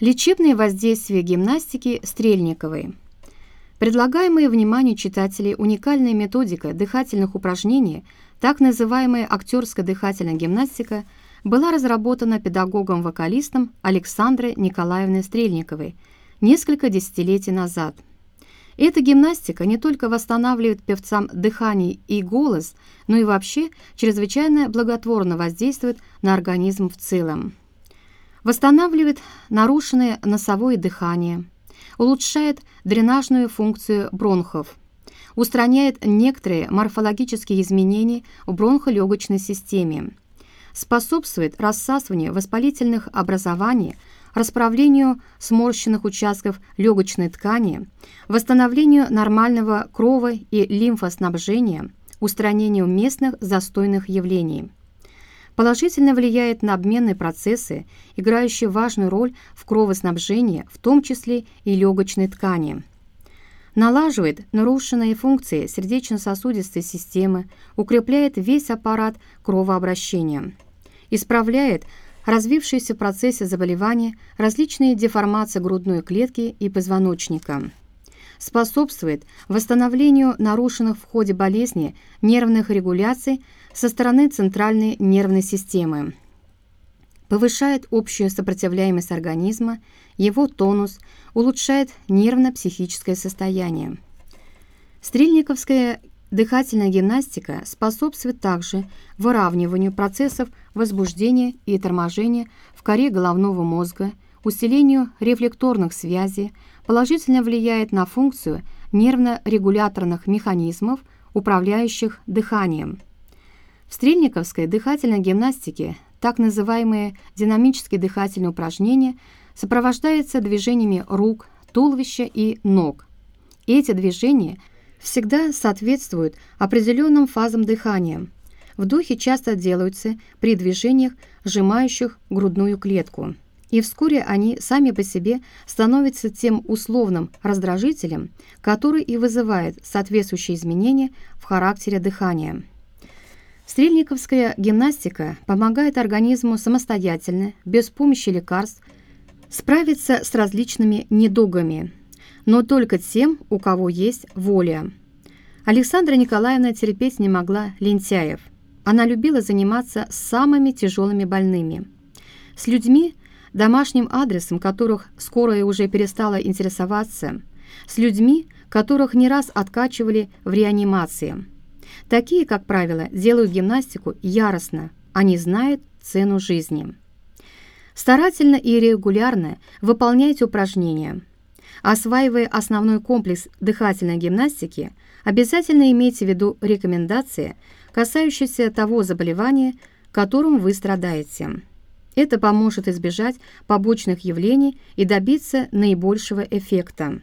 Лечебные воздействия гимнастики Стрельниковой. Предлагаемая вниманию читателей уникальная методика дыхательных упражнений, так называемая актерская дыхательная гимнастика, была разработана педагогом-вокалистом Александрой Николаевной Стрельниковой несколько десятилетий назад. Эта гимнастика не только восстанавливает певцам дыхание и голос, но и вообще чрезвычайно благотворно воздействует на организм в целом восстанавливает нарушенное носовое дыхание, улучшает дренажную функцию бронхов, устраняет некоторые морфологические изменения в бронхолегочной системе, способствует рассасыванию воспалительных образований, расправлению сморщенных участков легочной ткани, восстановлению нормального крово- и лимфоснабжения, устранению местных застойных явлений положительно влияет на обменные процессы, играющие важную роль в кровоснабжении, в том числе и легочной ткани. Налаживает нарушенные функции сердечно-сосудистой системы, укрепляет весь аппарат кровообращения. Исправляет развившиеся в процессе заболевания различные деформации грудной клетки и позвоночника способствует восстановлению нарушенных в ходе болезни нервных регуляций со стороны центральной нервной системы, повышает общую сопротивляемость организма, его тонус, улучшает нервно-психическое состояние. Стрельниковская дыхательная гимнастика способствует также выравниванию процессов возбуждения и торможения в коре головного мозга, усилению рефлекторных связей, положительно влияет на функцию нервно-регуляторных механизмов, управляющих дыханием. В стрельниковской дыхательной гимнастике так называемые динамические дыхательные упражнения сопровождаются движениями рук, туловища и ног. Эти движения всегда соответствуют определенным фазам дыхания. Вдохи часто делаются при движениях, сжимающих грудную клетку и вскоре они сами по себе становятся тем условным раздражителем, который и вызывает соответствующие изменения в характере дыхания. Стрельниковская гимнастика помогает организму самостоятельно, без помощи лекарств, справиться с различными недугами, но только тем, у кого есть воля. Александра Николаевна терпеть не могла лентяев. Она любила заниматься самыми тяжелыми больными. С людьми, домашним адресом которых скорая уже перестала интересоваться, с людьми, которых не раз откачивали в реанимации. Такие, как правило, делают гимнастику яростно, они знают цену жизни. Старательно и регулярно выполняйте упражнения. Осваивая основной комплекс дыхательной гимнастики, обязательно имейте в виду рекомендации, касающиеся того заболевания, которым вы страдаете. Это поможет избежать побочных явлений и добиться наибольшего эффекта.